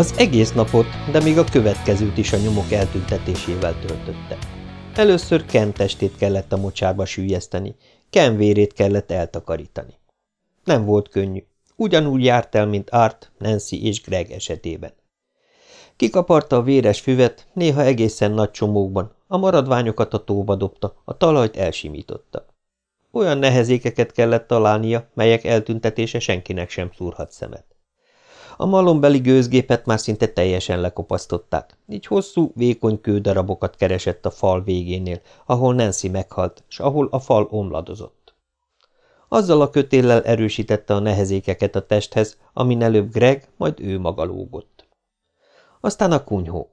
Az egész napot, de még a következőt is a nyomok eltüntetésével töltötte. Először Ken testét kellett a mocsárba sűjeszteni, Ken vérét kellett eltakarítani. Nem volt könnyű. Ugyanúgy járt el, mint Art, Nancy és Greg esetében. Kikaparta a véres füvet, néha egészen nagy csomókban, a maradványokat a tóba dobta, a talajt elsimította. Olyan nehezékeket kellett találnia, melyek eltüntetése senkinek sem szúrhat szemet. A malombeli gőzgépet már szinte teljesen lekopasztották, így hosszú, vékony kődarabokat keresett a fal végénél, ahol Nancy meghalt, és ahol a fal omladozott. Azzal a kötéllel erősítette a nehezékeket a testhez, amin előbb Greg, majd ő maga lógott. Aztán a kunyhó.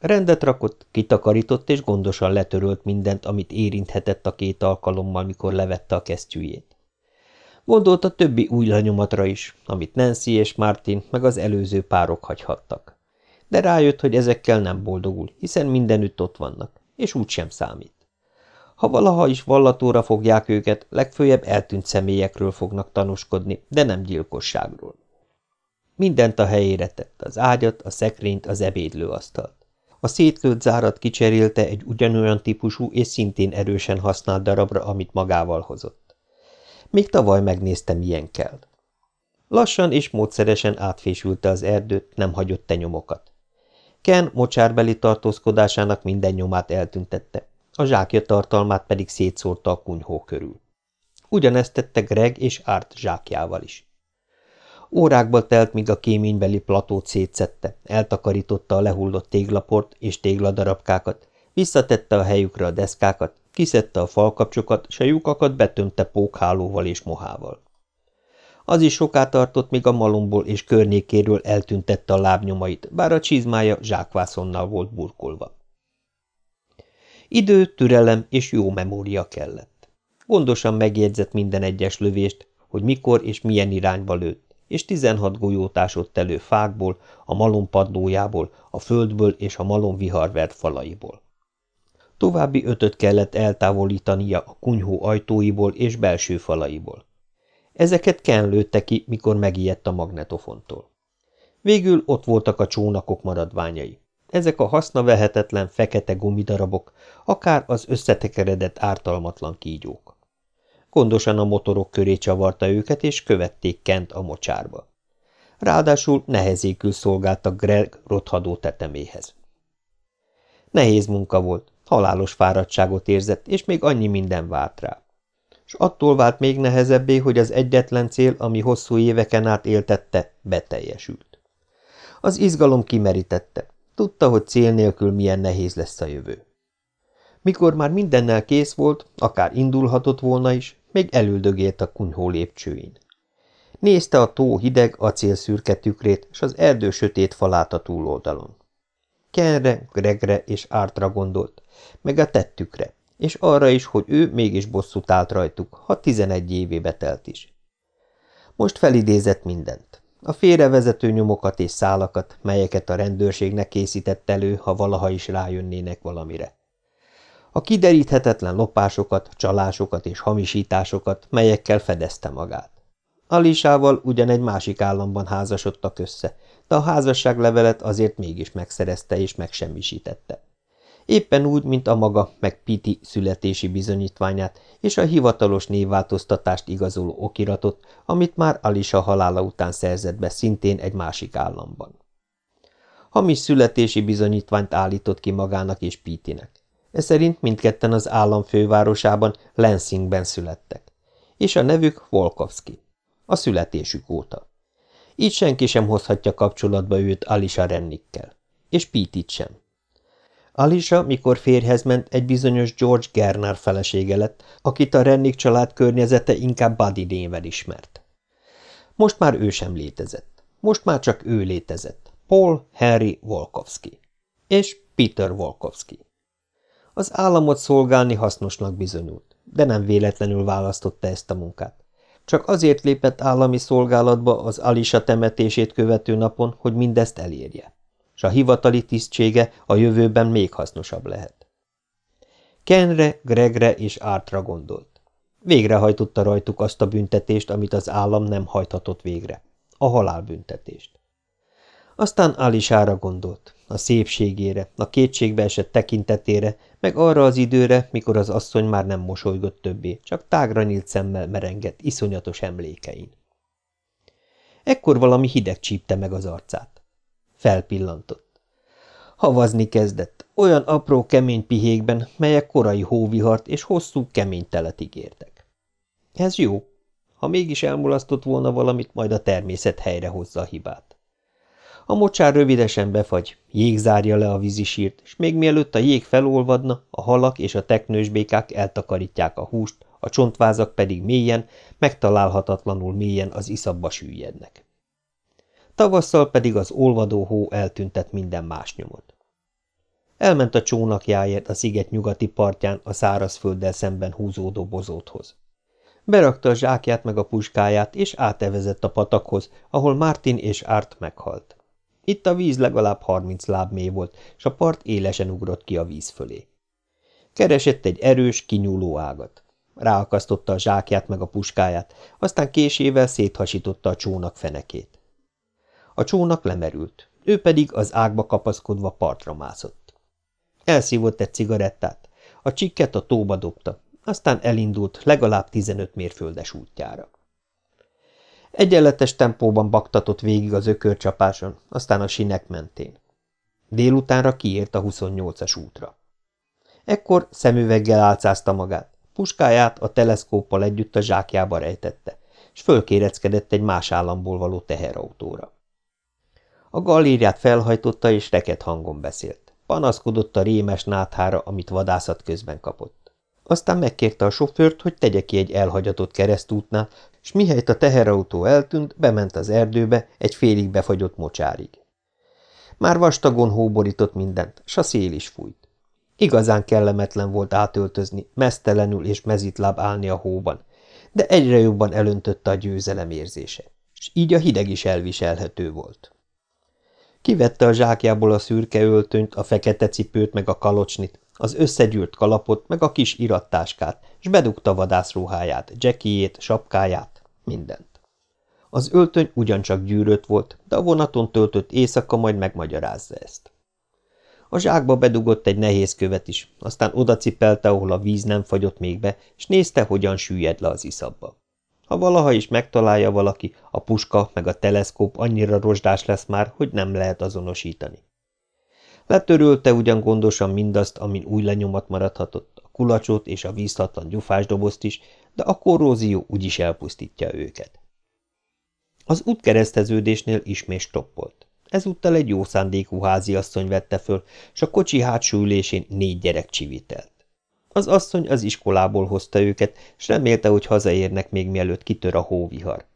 Rendet rakott, kitakarított és gondosan letörölt mindent, amit érinthetett a két alkalommal, mikor levette a kesztyűjét. Gondolt a többi új lenyomatra is, amit Nancy és Martin meg az előző párok hagyhattak. De rájött, hogy ezekkel nem boldogul, hiszen mindenütt ott vannak, és úgy sem számít. Ha valaha is vallatóra fogják őket, legfőjebb eltűnt személyekről fognak tanúskodni, de nem gyilkosságról. Mindent a helyére tett, az ágyat, a szekrényt, az ebédlőasztalt. A szétlőtt zárat kicserélte egy ugyanolyan típusú és szintén erősen használt darabra, amit magával hozott. Még tavaly megnézte, milyen kell. Lassan és módszeresen átfésülte az erdőt, nem hagyott tenyomokat. Ken mocsárbeli tartózkodásának minden nyomát eltüntette, a zsákja tartalmát pedig szétszórta a kunyhó körül. Ugyanezt tette Greg és Art zsákjával is. Órákba telt, míg a kéménybeli platót szétszette, eltakarította a lehullott téglaport és tégladarabkákat, visszatette a helyükre a deszkákat, kiszedte a falkapcsokat, s a lyukakat betömte pókhálóval és mohával. Az is soká tartott, míg a malomból és környékéről eltüntette a lábnyomait, bár a csizmája zsákvászonnal volt burkolva. Idő, türelem és jó memória kellett. Gondosan megjegyzett minden egyes lövést, hogy mikor és milyen irányba lőtt, és tizenhat golyót ásott elő fákból, a malom padlójából, a földből és a malom viharvert falaiból. További ötöt kellett eltávolítania a kunyhó ajtóiból és belső falaiból. Ezeket Ken lőtte ki, mikor megijedt a magnetofontól. Végül ott voltak a csónakok maradványai. Ezek a hasznavehetetlen fekete gumidarabok, akár az összetekeredett ártalmatlan kígyók. Gondosan a motorok köré csavarta őket, és követték Kent a mocsárba. Ráadásul nehezékül szolgáltak Greg rothadó teteméhez. Nehéz munka volt, halálos fáradtságot érzett, és még annyi minden várt rá. És attól vált még nehezebbé, hogy az egyetlen cél, ami hosszú éveken át éltette, beteljesült. Az izgalom kimerítette. Tudta, hogy cél nélkül milyen nehéz lesz a jövő. Mikor már mindennel kész volt, akár indulhatott volna is, még elüldögélt a kunyhó lépcsőin. Nézte a tó hideg, acélszürke tükrét, és az erdő sötét falát a túloldalon. Kenre, Gregre és Ártra gondolt, meg a tettükre, és arra is, hogy ő mégis bosszút állt rajtuk, ha tizenegy évébe telt is. Most felidézett mindent. A félrevezető nyomokat és szálakat, melyeket a rendőrségnek készített elő, ha valaha is rájönnének valamire a kideríthetetlen lopásokat, csalásokat és hamisításokat, melyekkel fedezte magát. Alisával ugyan egy másik államban házasodtak össze, de a házasságlevelet azért mégis megszerezte és megsemmisítette. Éppen úgy, mint a maga meg Piti születési bizonyítványát és a hivatalos névváltoztatást igazoló okiratot, amit már Alisa halála után szerzett be szintén egy másik államban. Hamis születési bizonyítványt állított ki magának és Pitinek. Ez szerint mindketten az állam fővárosában, Lansingben születtek. És a nevük Volkovski. A születésük óta. Így senki sem hozhatja kapcsolatba őt Alisa Rennikkel. És Pete-it sem. Alisa, mikor férhez ment, egy bizonyos George Gerner felesége lett, akit a Rennik család környezete inkább Buddy néven ismert. Most már ő sem létezett. Most már csak ő létezett. Paul Henry Volkovski. És Peter Volkovski. Az államot szolgálni hasznosnak bizonyult, de nem véletlenül választotta ezt a munkát. Csak azért lépett állami szolgálatba az Alisa temetését követő napon, hogy mindezt elérje. És a hivatali tisztsége a jövőben még hasznosabb lehet. Kenre, Gregre és Artra gondolt. Végrehajtotta rajtuk azt a büntetést, amit az állam nem hajthatott végre. A halálbüntetést. Aztán Alisára gondolt, a szépségére, a kétségbe esett tekintetére, meg arra az időre, mikor az asszony már nem mosolygott többé, csak tágra nyílt szemmel merengett iszonyatos emlékein. Ekkor valami hideg csípte meg az arcát. Felpillantott. Havazni kezdett, olyan apró kemény pihékben, melyek korai hóvihart és hosszú kemény telet ígértek. Ez jó. Ha mégis elmulasztott volna valamit, majd a természet helyre hozza a hibát. A mocsár rövidesen befagy, jég zárja le a vízisírt, és még mielőtt a jég felolvadna, a halak és a teknősbékák eltakarítják a húst, a csontvázak pedig mélyen, megtalálhatatlanul mélyen az iszabba süllyednek. Tavasszal pedig az olvadó hó eltüntet minden más nyomot. Elment a csónakjáért a sziget nyugati partján a szárazfölddel szemben húzódó bozóthoz. Berakta a zsákját meg a puskáját, és átevezett a patakhoz, ahol Martin és Art meghalt. Itt a víz legalább harminc láb mély volt, és a part élesen ugrott ki a víz fölé. Keresett egy erős, kinyúló ágat. Ráakasztotta a zsákját meg a puskáját, aztán késével széthasította a csónak fenekét. A csónak lemerült, ő pedig az ágba kapaszkodva partra mászott. Elszívott egy cigarettát, a csikket a tóba dobta, aztán elindult legalább 15 mérföldes útjára. Egyenletes tempóban baktatott végig az ökörcsapáson, aztán a sinek mentén. Délutánra kiért a 28-as útra. Ekkor szemüveggel álcázta magát, puskáját a teleszkóppal együtt a zsákjába rejtette, és fölkéreckedett egy más államból való teherautóra. A galériát felhajtotta és reket hangon beszélt. Panaszkodott a rémes náthára, amit vadászat közben kapott. Aztán megkérte a sofőrt, hogy tegye ki egy elhagyatott keresztútnál, s mihelyt a teherautó eltűnt, bement az erdőbe egy félig befagyott mocsárig. Már vastagon hóborított mindent, s a szél is fújt. Igazán kellemetlen volt átöltözni, mesztelenül és mezitláb állni a hóban, de egyre jobban elöntötte a győzelem érzése, és így a hideg is elviselhető volt. Kivette a zsákjából a szürke öltönyt, a fekete cipőt meg a kalocsnit, az összegyűrt kalapot meg a kis irattáskát, és bedugta vadászruháját, jackiét, sapkáját, mindent. Az öltöny ugyancsak gyűrött volt, de a vonaton töltött éjszaka majd megmagyarázza ezt. A zsákba bedugott egy nehéz követ is, aztán odacipelte, ahol a víz nem fagyott még be, és nézte, hogyan süllyed le az iszabba. Ha valaha is megtalálja valaki, a puska meg a teleszkóp annyira rozsdás lesz már, hogy nem lehet azonosítani. Letörölte ugyan gondosan mindazt, amin új lenyomat maradhatott, a kulacsot és a vízhatlan gyufásdobozt is, de a korrózió úgyis elpusztítja őket. Az útkereszteződésnél ismét stoppolt. Ezúttal egy jó szándékú háziasszony vette föl, s a kocsi hátsó ülésén négy gyerek csivitelt. Az asszony az iskolából hozta őket, s remélte, hogy hazaérnek még mielőtt kitör a hóvihar.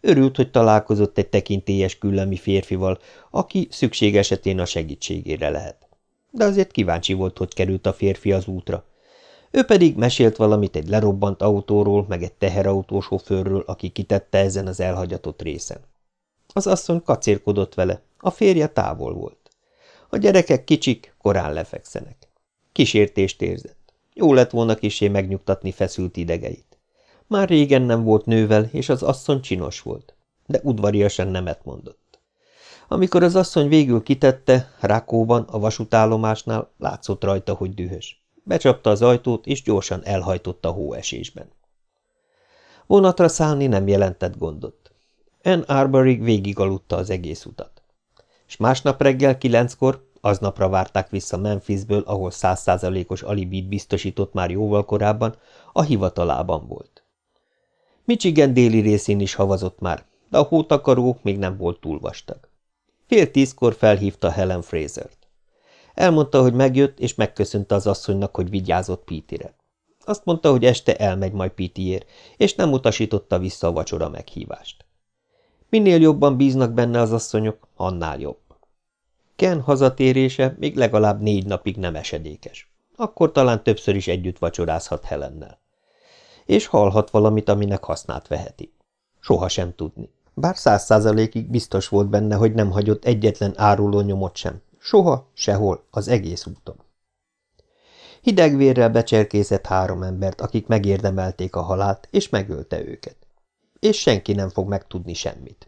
Örült, hogy találkozott egy tekintélyes küllemi férfival, aki szükség esetén a segítségére lehet. De azért kíváncsi volt, hogy került a férfi az útra. Ő pedig mesélt valamit egy lerobbant autóról, meg egy teherautósofőrről, aki kitette ezen az elhagyatott részen. Az asszony kacérkodott vele, a férje távol volt. A gyerekek kicsik, korán lefekszenek. Kísértést érzett. Jó lett volna kisé megnyugtatni feszült idegeit. Már régen nem volt nővel, és az asszony csinos volt, de udvariasan nemet mondott. Amikor az asszony végül kitette, Rákóban, a vasútállomásnál látszott rajta, hogy dühös. Becsapta az ajtót, és gyorsan elhajtott a hóesésben. Vonatra szállni nem jelentett gondot. Ann Arborig végigaludta az egész utat. És másnap reggel kilenckor, aznapra várták vissza Memphisből, ahol százszázalékos alibit biztosított már jóval korábban, a hivatalában volt. Michigan déli részén is havazott már, de a hótakaró még nem volt túl vastag. Fél tízkor felhívta Helen Fraser-t. Elmondta, hogy megjött, és megköszönte az asszonynak, hogy vigyázott Pítire. Azt mondta, hogy este elmegy majd Pítiér, és nem utasította vissza a vacsora meghívást. Minél jobban bíznak benne az asszonyok, annál jobb. Ken hazatérése még legalább négy napig nem esedékes. Akkor talán többször is együtt vacsorázhat Helennel és hallhat valamit, aminek hasznát veheti. Soha sem tudni. Bár száz százalékig biztos volt benne, hogy nem hagyott egyetlen áruló nyomot sem. Soha, sehol, az egész úton. Hidegvérrel becserkészett három embert, akik megérdemelték a halált, és megölte őket. És senki nem fog megtudni semmit.